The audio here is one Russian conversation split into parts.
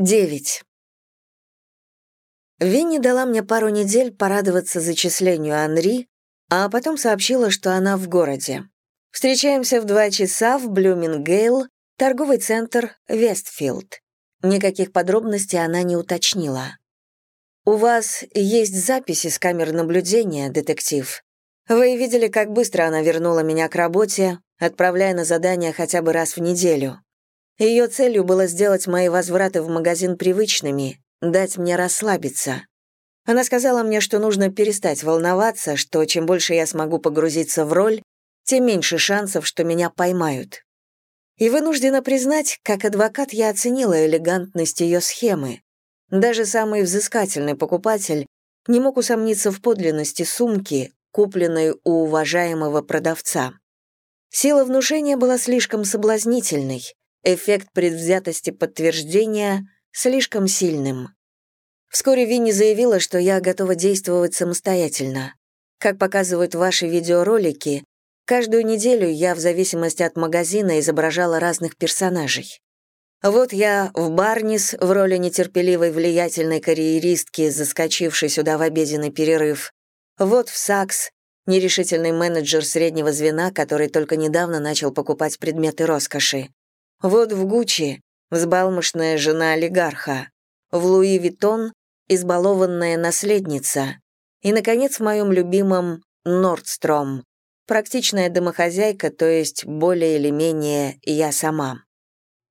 9. Винни дала мне пару недель порадоваться зачислению Анри, а потом сообщила, что она в городе. Встречаемся в два часа в Блумингдейл, торговый центр Вестфилд. Никаких подробностей она не уточнила. «У вас есть записи с камер наблюдения, детектив. Вы видели, как быстро она вернула меня к работе, отправляя на задание хотя бы раз в неделю. Ее целью было сделать мои возвраты в магазин привычными, дать мне расслабиться. Она сказала мне, что нужно перестать волноваться, что чем больше я смогу погрузиться в роль, тем меньше шансов, что меня поймают. И вынуждена признать, как адвокат я оценила элегантность ее схемы. Даже самый взыскательный покупатель не мог усомниться в подлинности сумки, купленной у уважаемого продавца. Сила внушения была слишком соблазнительной, Эффект предвзятости подтверждения слишком сильным. Вскоре Винни заявила, что я готова действовать самостоятельно. Как показывают ваши видеоролики, каждую неделю я в зависимости от магазина изображала разных персонажей. Вот я в Барнис в роли нетерпеливой влиятельной карьеристки, заскочившей сюда в обеденный перерыв. Вот в Сакс нерешительный менеджер среднего звена, который только недавно начал покупать предметы роскоши. Вот в Гуччи взбалмошная жена олигарха, в Луи Виттон избалованная наследница и, наконец, в моем любимом Нордстром, практичная домохозяйка, то есть более или менее я сама.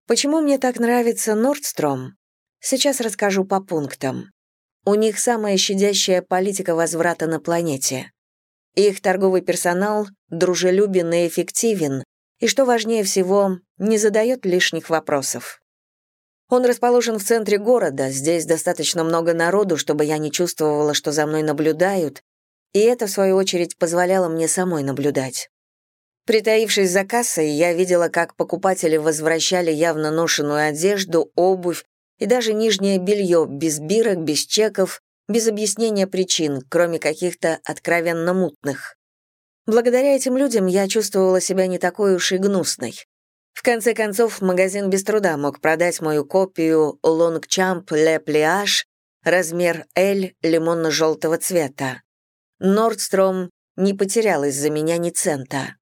Почему мне так нравится Нордстром? Сейчас расскажу по пунктам. У них самая щадящая политика возврата на планете. Их торговый персонал дружелюбен и эффективен, и, что важнее всего, не задает лишних вопросов. Он расположен в центре города, здесь достаточно много народу, чтобы я не чувствовала, что за мной наблюдают, и это, в свою очередь, позволяло мне самой наблюдать. Притаившись за кассой, я видела, как покупатели возвращали явно ношенную одежду, обувь и даже нижнее белье без бирок, без чеков, без объяснения причин, кроме каких-то откровенно мутных. Благодаря этим людям я чувствовала себя не такой уж и гнусной. В конце концов, магазин без труда мог продать мою копию Longchamp Le Pliage размер L лимонно-желтого цвета. Нордстром не потерял из-за меня ни цента.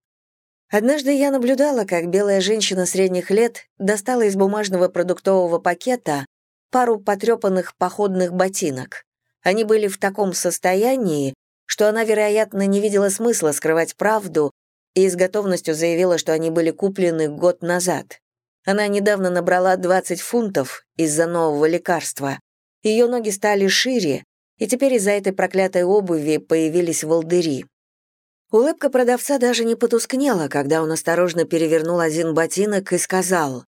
Однажды я наблюдала, как белая женщина средних лет достала из бумажного продуктового пакета пару потрепанных походных ботинок. Они были в таком состоянии, что она, вероятно, не видела смысла скрывать правду и с готовностью заявила, что они были куплены год назад. Она недавно набрала 20 фунтов из-за нового лекарства. Ее ноги стали шире, и теперь из-за этой проклятой обуви появились волдыри. Улыбка продавца даже не потускнела, когда он осторожно перевернул один ботинок и сказал,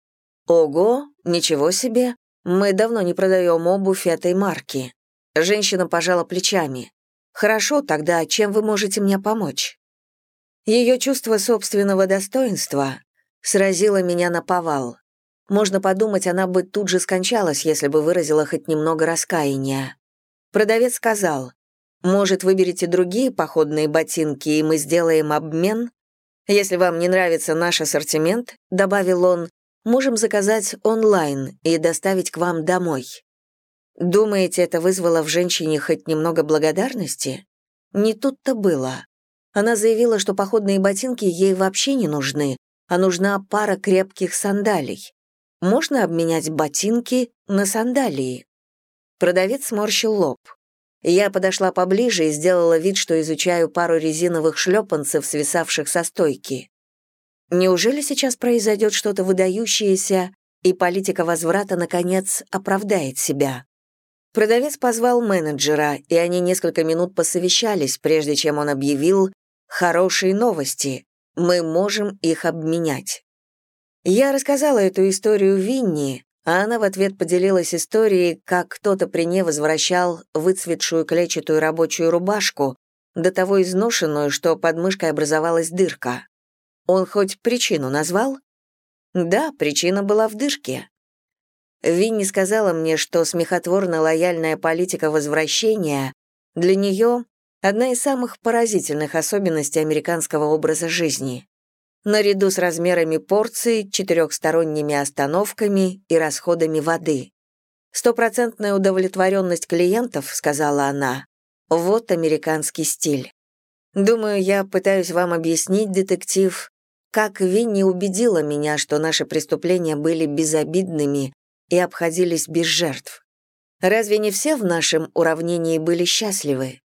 «Ого, ничего себе, мы давно не продаем обувь этой марки». Женщина пожала плечами. Хорошо, тогда чем вы можете мне помочь? Ее чувство собственного достоинства сразило меня на повал. Можно подумать, она бы тут же скончалась, если бы выразила хоть немного раскаяния. Продавец сказал, «Может, выберете другие походные ботинки, и мы сделаем обмен? Если вам не нравится наш ассортимент, — добавил он, — можем заказать онлайн и доставить к вам домой». Думаете, это вызвало в женщине хоть немного благодарности? Не тут-то было. Она заявила, что походные ботинки ей вообще не нужны, а нужна пара крепких сандалий. Можно обменять ботинки на сандалии. Продавец сморщил лоб. Я подошла поближе и сделала вид, что изучаю пару резиновых шлепанцев, свисавших со стойки. Неужели сейчас произойдет что-то выдающееся, и политика возврата, наконец, оправдает себя? Продавец позвал менеджера, и они несколько минут посовещались, прежде чем он объявил «хорошие новости, мы можем их обменять». Я рассказала эту историю Винни, а она в ответ поделилась историей, как кто-то при ней возвращал выцветшую клетчатую рабочую рубашку, до того изношенную, что под мышкой образовалась дырка. Он хоть причину назвал? Да, причина была в дырке. Винни сказала мне, что смехотворно-лояльная политика возвращения для нее одна из самых поразительных особенностей американского образа жизни. Наряду с размерами порций, четырехсторонними остановками и расходами воды. Стопроцентная удовлетворенность клиентов, сказала она. Вот американский стиль. Думаю, я пытаюсь вам объяснить, детектив, как Винни убедила меня, что наши преступления были безобидными и обходились без жертв. Разве не все в нашем уравнении были счастливы?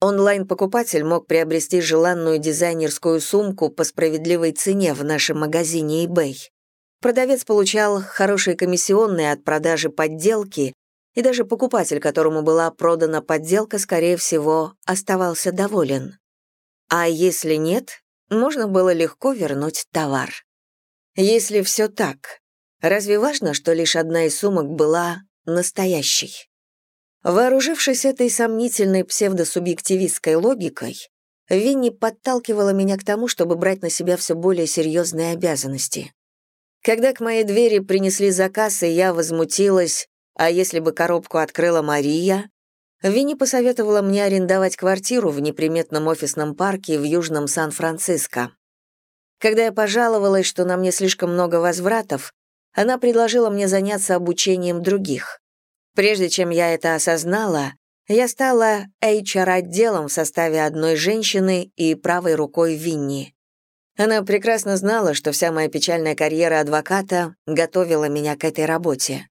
Онлайн-покупатель мог приобрести желанную дизайнерскую сумку по справедливой цене в нашем магазине eBay. Продавец получал хорошие комиссионные от продажи подделки, и даже покупатель, которому была продана подделка, скорее всего, оставался доволен. А если нет, можно было легко вернуть товар. Если все так, разве важно, что лишь одна из сумок была настоящей? Вооружившись этой сомнительной псевдосубъективистской логикой, Винни подталкивала меня к тому, чтобы брать на себя все более серьезные обязанности. Когда к моей двери принесли заказ, и я возмутилась, а если бы коробку открыла Мария, Винни посоветовала мне арендовать квартиру в неприметном офисном парке в Южном Сан-Франциско. Когда я пожаловалась, что на мне слишком много возвратов, она предложила мне заняться обучением других. Прежде чем я это осознала, я стала HR-отделом в составе одной женщины и правой рукой Винни. Она прекрасно знала, что вся моя печальная карьера адвоката готовила меня к этой работе.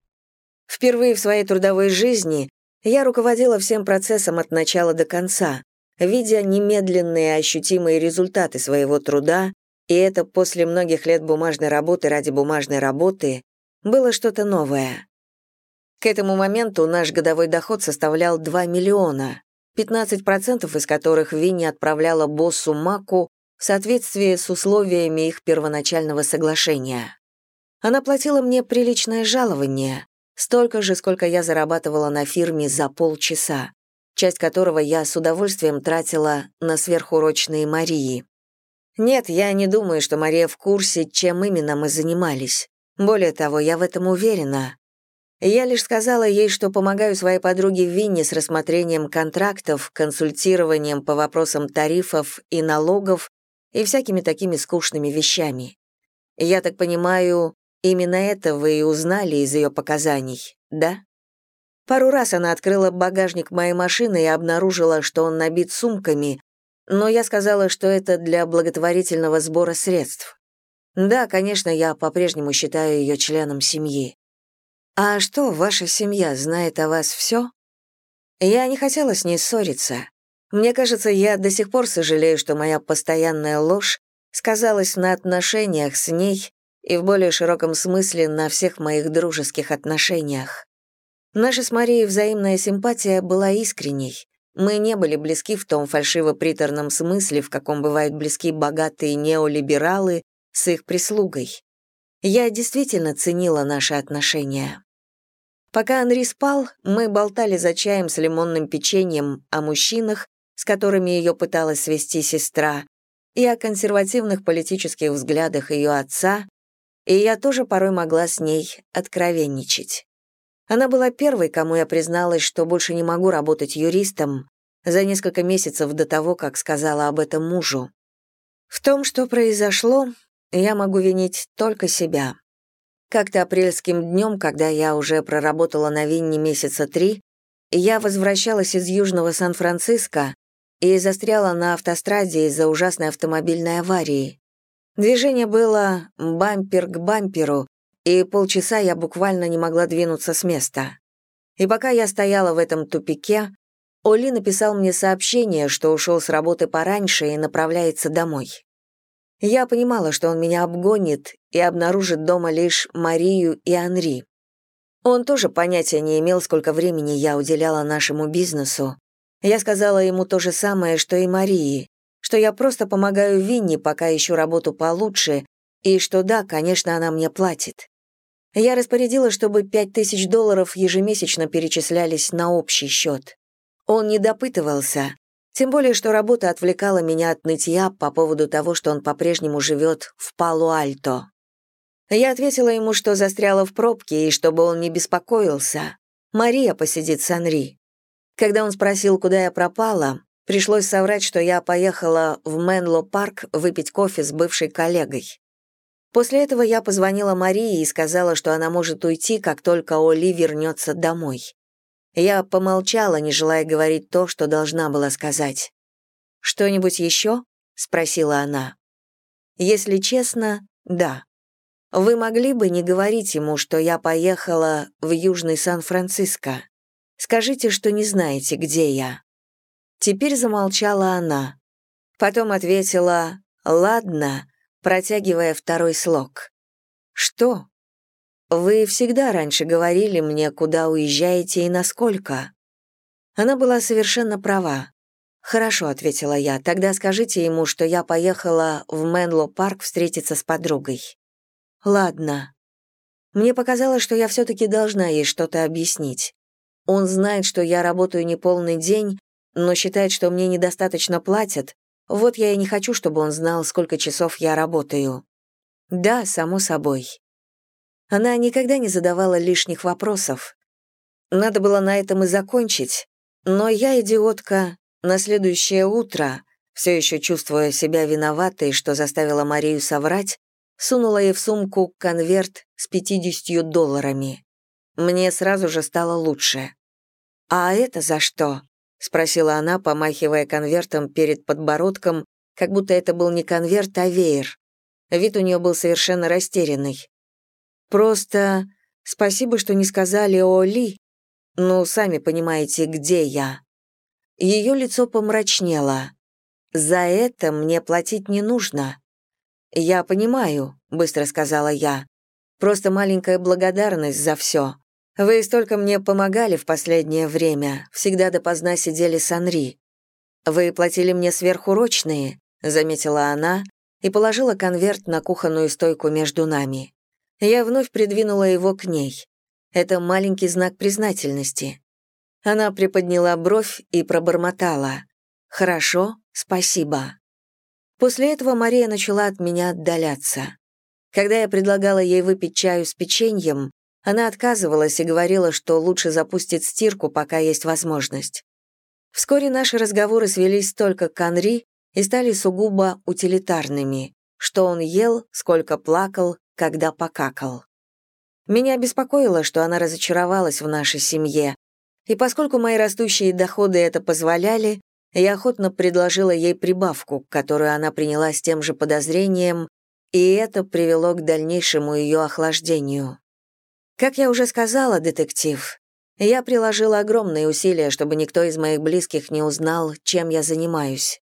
Впервые в своей трудовой жизни я руководила всем процессом от начала до конца, видя немедленные ощутимые результаты своего труда, и это после многих лет бумажной работы ради бумажной работы было что-то новое. К этому моменту наш годовой доход составлял 2 миллиона, 15% из которых Винни отправляла боссу Маку в соответствии с условиями их первоначального соглашения. Она платила мне приличное жалование, столько же, сколько я зарабатывала на фирме за полчаса, часть которого я с удовольствием тратила на сверхурочные Марии. Нет, я не думаю, что Мария в курсе, чем именно мы занимались. Более того, я в этом уверена. Я лишь сказала ей, что помогаю своей подруге Винни с рассмотрением контрактов, консультированием по вопросам тарифов и налогов и всякими такими скучными вещами. Я так понимаю, именно это вы и узнали из ее показаний, да? Пару раз она открыла багажник моей машины и обнаружила, что он набит сумками, но я сказала, что это для благотворительного сбора средств. Да, конечно, я по-прежнему считаю ее членом семьи. «А что, ваша семья знает о вас все?» Я не хотела с ней ссориться. Мне кажется, я до сих пор сожалею, что моя постоянная ложь сказалась на отношениях с ней и в более широком смысле на всех моих дружеских отношениях. Наша с Марией взаимная симпатия была искренней. Мы не были близки в том фальшиво-приторном смысле, в каком бывают близки богатые неолибералы с их прислугой. Я действительно ценила наши отношения. Пока Анри спал, мы болтали за чаем с лимонным печеньем о мужчинах, с которыми ее пыталась свести сестра, и о консервативных политических взглядах ее отца, и я тоже порой могла с ней откровенничать. Она была первой, кому я призналась, что больше не могу работать юристом, за несколько месяцев до того, как сказала об этом мужу. В том, что произошло, я могу винить только себя. Как-то апрельским днем, когда я уже проработала на Винне месяца три, я возвращалась из Южного Сан-Франциско и застряла на автостраде из-за ужасной автомобильной аварии. Движение было бампер к бамперу, и полчаса я буквально не могла двинуться с места. И пока я стояла в этом тупике, Оли написал мне сообщение, что ушел с работы пораньше и направляется домой. Я понимала, что он меня обгонит и обнаружит дома лишь Марию и Анри. Он тоже понятия не имел, сколько времени я уделяла нашему бизнесу. Я сказала ему то же самое, что и Марии, что я просто помогаю Винни, пока ищу работу получше, и что да, конечно, она мне платит. Я распорядила, чтобы пять тысяч долларов ежемесячно перечислялись на общий счет. Он не допытывался, тем более, что работа отвлекала меня от нытья по поводу того, что он по-прежнему живет в Палу-Альто. Я ответила ему, что застряла в пробке и чтобы он не беспокоился. Мария посидит с Анри. Когда он спросил, куда я пропала, пришлось соврать, что я поехала в Менло-парк выпить кофе с бывшей коллегой. После этого я позвонила Марии и сказала, что она может уйти, как только Оли вернется домой. Я помолчала, не желая говорить то, что должна была сказать. «Что-нибудь еще?» — спросила она. «Если честно, да. Вы могли бы не говорить ему, что я поехала в Южный Сан-Франциско. Скажите, что не знаете, где я». Теперь замолчала она. Потом ответила «Ладно», протягивая второй слог. «Что?» «Вы всегда раньше говорили мне, куда уезжаете и насколько». Она была совершенно права. «Хорошо», — ответила я, — «тогда скажите ему, что я поехала в Менло-парк встретиться с подругой». «Ладно». Мне показалось, что я все-таки должна ей что-то объяснить. Он знает, что я работаю не полный день, но считает, что мне недостаточно платят, вот я и не хочу, чтобы он знал, сколько часов я работаю. Да, само собой. Она никогда не задавала лишних вопросов. Надо было на этом и закончить, но я, идиотка, на следующее утро, все еще чувствуя себя виноватой, что заставила Марию соврать, сунула ей в сумку конверт с 50 долларами. Мне сразу же стало лучше. «А это за что?» — спросила она, помахивая конвертом перед подбородком, как будто это был не конверт, а веер. Вид у нее был совершенно растерянный. Просто спасибо, что не сказали о Ли. Ну, сами понимаете, где я. Ее лицо помрачнело. За это мне платить не нужно. Я понимаю, быстро сказала я. Просто маленькая благодарность за все. Вы столько мне помогали в последнее время, всегда допоздна сидели с Анри. Вы платили мне сверхурочные, заметила она и положила конверт на кухонную стойку между нами. Я вновь придвинула его к ней. Это маленький знак признательности. Она приподняла бровь и пробормотала. «Хорошо, спасибо». После этого Мария начала от меня отдаляться. Когда я предлагала ей выпить чаю с печеньем, она отказывалась и говорила, что лучше запустит стирку, пока есть возможность. Вскоре наши разговоры свелись только к Анри и стали сугубо утилитарными, что он ел, сколько плакал, когда покакал. Меня беспокоило, что она разочаровалась в нашей семье, и поскольку мои растущие доходы это позволяли, я охотно предложила ей прибавку, которую она приняла с тем же подозрением, и это привело к дальнейшему ее охлаждению. Как я уже сказала, детектив, я приложила огромные усилия, чтобы никто из моих близких не узнал, чем я занимаюсь.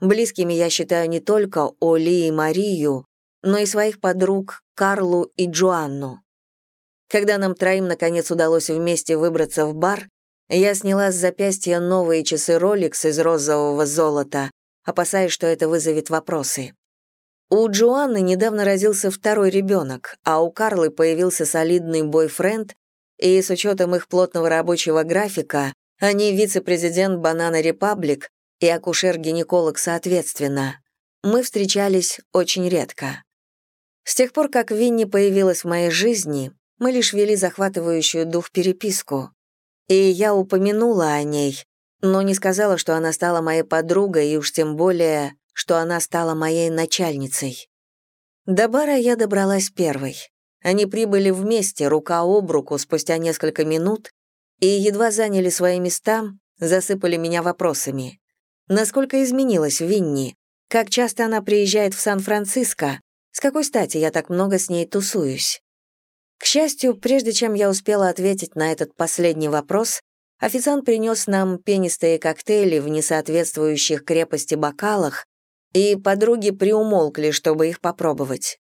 Близкими я считаю не только Оли и Марию, но и своих подруг Карлу и Джоанну. Когда нам троим наконец удалось вместе выбраться в бар, я сняла с запястья новые часы Rolex из розового золота, опасаясь, что это вызовет вопросы. У Джоанны недавно родился второй ребенок, а у Карлы появился солидный бойфренд, и с учетом их плотного рабочего графика, они вице-президент Банана Репаблик и акушер-гинеколог соответственно. Мы встречались очень редко. С тех пор, как Винни появилась в моей жизни, мы лишь вели захватывающую дух переписку. И я упомянула о ней, но не сказала, что она стала моей подругой, и уж тем более, что она стала моей начальницей. До бара я добралась первой. Они прибыли вместе, рука об руку, спустя несколько минут, и едва заняли свои места, засыпали меня вопросами. Насколько изменилась Винни? Как часто она приезжает в Сан-Франциско? С какой стати я так много с ней тусуюсь? К счастью, прежде чем я успела ответить на этот последний вопрос, официант принес нам пенистые коктейли в несоответствующих крепости бокалах, и подруги приумолкли, чтобы их попробовать.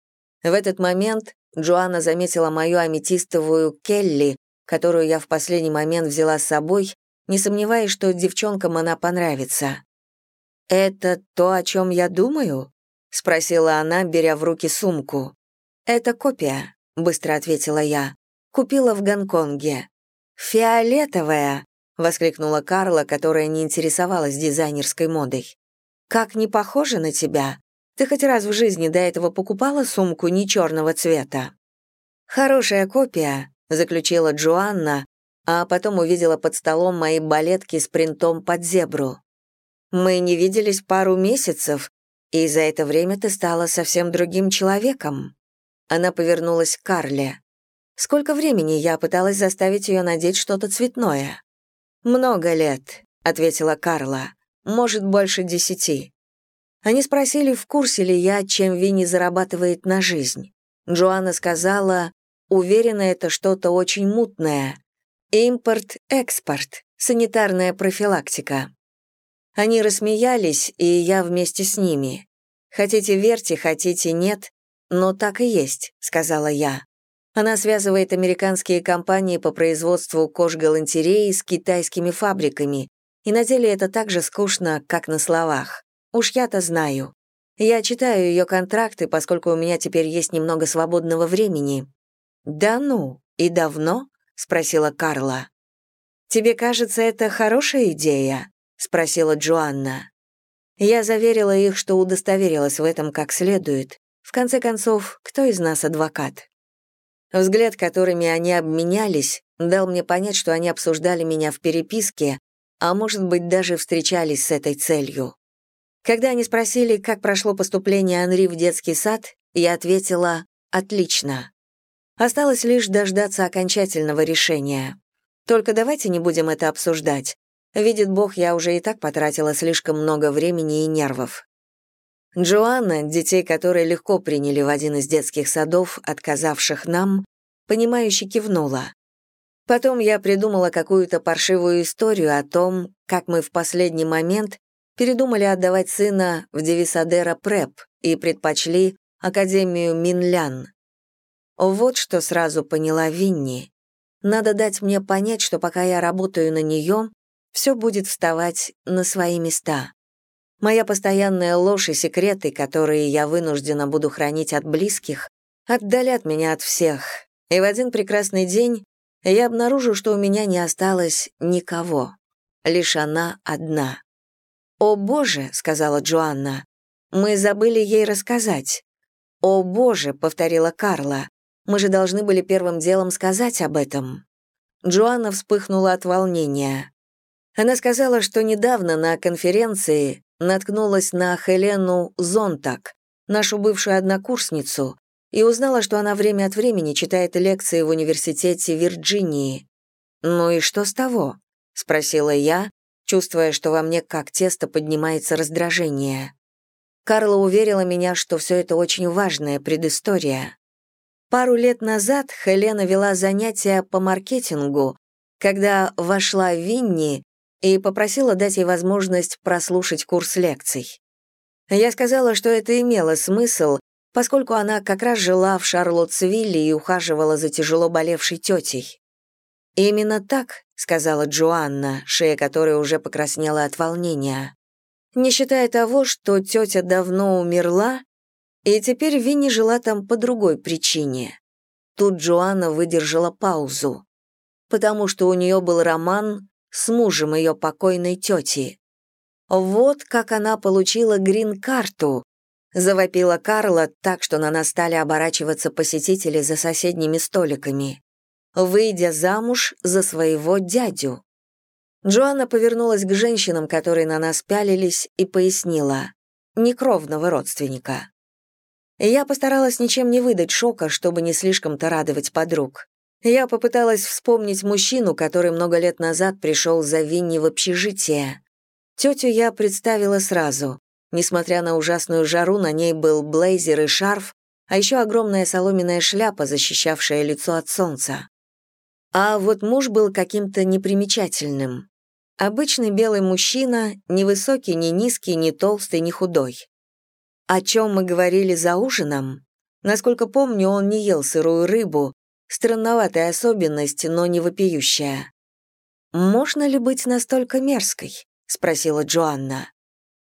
В этот момент Джоанна заметила мою аметистовую Келли, которую я в последний момент взяла с собой, не сомневаясь, что девчонкам она понравится. «Это то, о чем я думаю?» — спросила она, беря в руки сумку. «Это копия», — быстро ответила я. «Купила в Гонконге». «Фиолетовая!» — воскликнула Карла, которая не интересовалась дизайнерской модой. «Как не похоже на тебя? Ты хоть раз в жизни до этого покупала сумку не черного цвета?» «Хорошая копия», — заключила Джоанна, а потом увидела под столом мои балетки с принтом под зебру. «Мы не виделись пару месяцев, и за это время ты стала совсем другим человеком». Она повернулась к Карле. Сколько времени я пыталась заставить ее надеть что-то цветное? «Много лет», — ответила Карла. «Может, больше десяти». Они спросили, в курсе ли я, чем Винни зарабатывает на жизнь. Джоанна сказала, уверена, это что-то очень мутное. Импорт-экспорт, санитарная профилактика. Они рассмеялись, и я вместе с ними. «Хотите верьте, хотите нет, но так и есть», — сказала я. Она связывает американские компании по производству кож-галантереи с китайскими фабриками, и на деле это так же скучно, как на словах. Уж я-то знаю. Я читаю ее контракты, поскольку у меня теперь есть немного свободного времени. «Да ну, и давно?» — спросила Карла. «Тебе кажется, это хорошая идея?» — спросила Джоанна. Я заверила их, что удостоверилась в этом как следует. В конце концов, кто из нас адвокат? Взгляд, которыми они обменялись, дал мне понять, что они обсуждали меня в переписке, а может быть, даже встречались с этой целью. Когда они спросили, как прошло поступление Анри в детский сад, я ответила «отлично». Осталось лишь дождаться окончательного решения. Только давайте не будем это обсуждать. Видит Бог, я уже и так потратила слишком много времени и нервов. Джоанна, детей которой легко приняли в один из детских садов, отказавших нам, понимающе кивнула. Потом я придумала какую-то паршивую историю о том, как мы в последний момент передумали отдавать сына в Девисадера Преп и предпочли Академию Минлян. Вот что сразу поняла Винни. Надо дать мне понять, что пока я работаю на нее, все будет вставать на свои места. Моя постоянная ложь и секреты, которые я вынуждена буду хранить от близких, отдалят меня от всех. И в один прекрасный день я обнаружу, что у меня не осталось никого. Лишь она одна. «О, Боже!» — сказала Джоанна. «Мы забыли ей рассказать». «О, Боже!» — повторила Карла. «Мы же должны были первым делом сказать об этом». Джоанна вспыхнула от волнения. Она сказала, что недавно на конференции наткнулась на Хелену Зонтак, нашу бывшую однокурсницу, и узнала, что она время от времени читает лекции в университете Вирджинии. «Ну и что с того?» — спросила я, чувствуя, что во мне как тесто поднимается раздражение. Карла уверила меня, что все это очень важная предыстория. Пару лет назад Хелена вела занятия по маркетингу, когда вошла Винни и попросила дать ей возможность прослушать курс лекций. Я сказала, что это имело смысл, поскольку она как раз жила в Шарлоттсвилле и ухаживала за тяжело болевшей тетей. «Именно так», — сказала Джоанна, шея которой уже покраснела от волнения. «Не считая того, что тетя давно умерла, и теперь Винни жила там по другой причине». Тут Джоанна выдержала паузу. Потому что у нее был роман с мужем ее покойной тети. Вот как она получила грин-карту, завопила Карла так, что на нас стали оборачиваться посетители за соседними столиками, выйдя замуж за своего дядю. Джоанна повернулась к женщинам, которые на нас пялились, и пояснила «некровного родственника». Я постаралась ничем не выдать шока, чтобы не слишком-то радовать подруг. Я попыталась вспомнить мужчину, который много лет назад пришел за Винни в общежитие. Тетю я представила сразу. Несмотря на ужасную жару, на ней был блейзер и шарф, а еще огромная соломенная шляпа, защищавшая лицо от солнца. А вот муж был каким-то непримечательным. Обычный белый мужчина, ни высокий, ни низкий, ни толстый, ни худой. О чем мы говорили за ужином? Насколько помню, он не ел сырую рыбу, Странноватая особенность, но не вопиющая. «Можно ли быть настолько мерзкой?» — спросила Джоанна.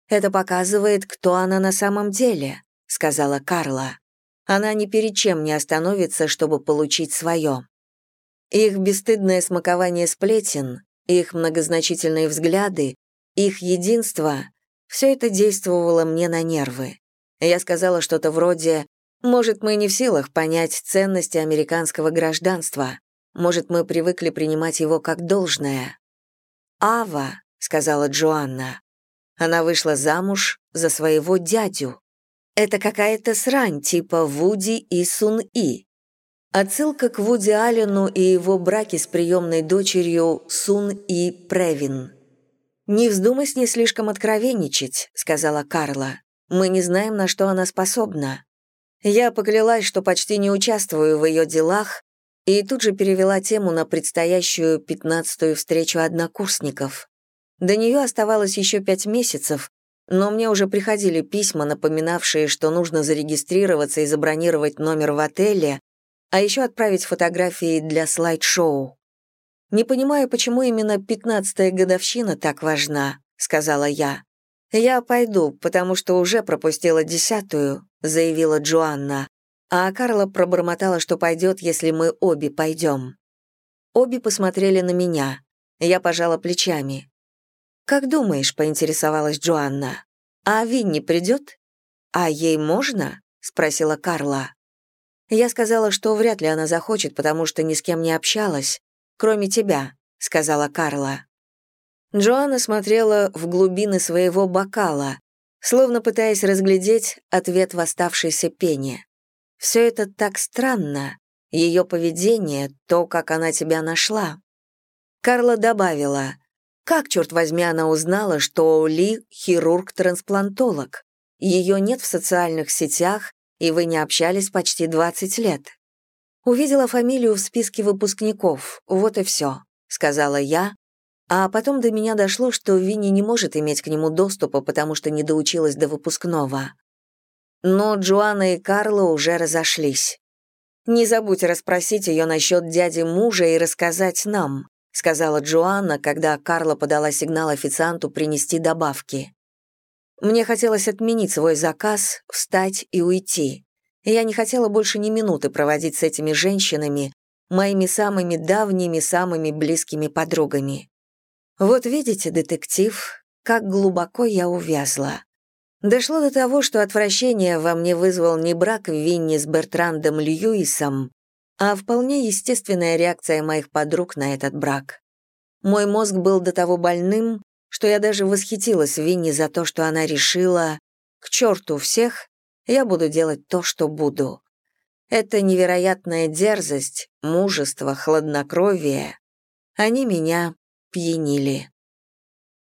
«Это показывает, кто она на самом деле», — сказала Карла. «Она ни перед чем не остановится, чтобы получить свое». Их бесстыдное смакование сплетен, их многозначительные взгляды, их единство — все это действовало мне на нервы. Я сказала что-то вроде может, мы не в силах понять ценности американского гражданства. Может, мы привыкли принимать его как должное. «Ава», — сказала Джоанна. Она вышла замуж за своего дядю. Это какая-то срань типа Вуди и Сун-И. Отсылка к Вуди Аллену и его браке с приемной дочерью Сун-И Превин. «Не вздумай с ней слишком откровенничать», — сказала Карла. «Мы не знаем, на что она способна». Я поклялась, что почти не участвую в ее делах, и тут же перевела тему на предстоящую пятнадцатую встречу однокурсников. До нее оставалось еще пять месяцев, но мне уже приходили письма, напоминавшие, что нужно зарегистрироваться и забронировать номер в отеле, а еще отправить фотографии для слайд-шоу. «Не понимаю, почему именно пятнадцатая годовщина так важна», — сказала я. «Я пойду, потому что уже пропустила десятую», — заявила Джоанна, а Карла пробормотала, что пойдет, если мы обе пойдем. Обе посмотрели на меня. Я пожала плечами. «Как думаешь?» — поинтересовалась Джоанна. «А Винни придет?» «А ей можно?» — спросила Карла. Я сказала, что вряд ли она захочет, потому что ни с кем не общалась. «Кроме тебя», — сказала Карла. Джоанна смотрела в глубины своего бокала, словно пытаясь разглядеть ответ в оставшейся пене. Все это так странно, ее поведение, то, как она тебя нашла. Карла добавила, как, черт возьми, она узнала, что Ли — хирург-трансплантолог? Ее нет в социальных сетях, и вы не общались почти 20 лет. Увидела фамилию в списке выпускников, вот и все, сказала я, а потом до меня дошло, что Винни не может иметь к нему доступа, потому что не доучилась до выпускного. Но Джоанна и Карла уже разошлись. «Не забудь расспросить ее насчет дяди мужа и рассказать нам», сказала Джоанна, когда Карла подала сигнал официанту принести добавки. Мне хотелось отменить свой заказ, встать и уйти. Я не хотела больше ни минуты проводить с этими женщинами, моими самыми давними, самыми близкими подругами. Вот видите, детектив, как глубоко я увязла. Дошло до того, что отвращение во мне вызвал не брак Винни с Бертрандом Льюисом, а вполне естественная реакция моих подруг на этот брак. Мой мозг был до того больным, что я даже восхитилась Винни за то, что она решила «к черту всех, я буду делать то, что буду». Это невероятная дерзость, мужество, хладнокровие. Они меня пьянили.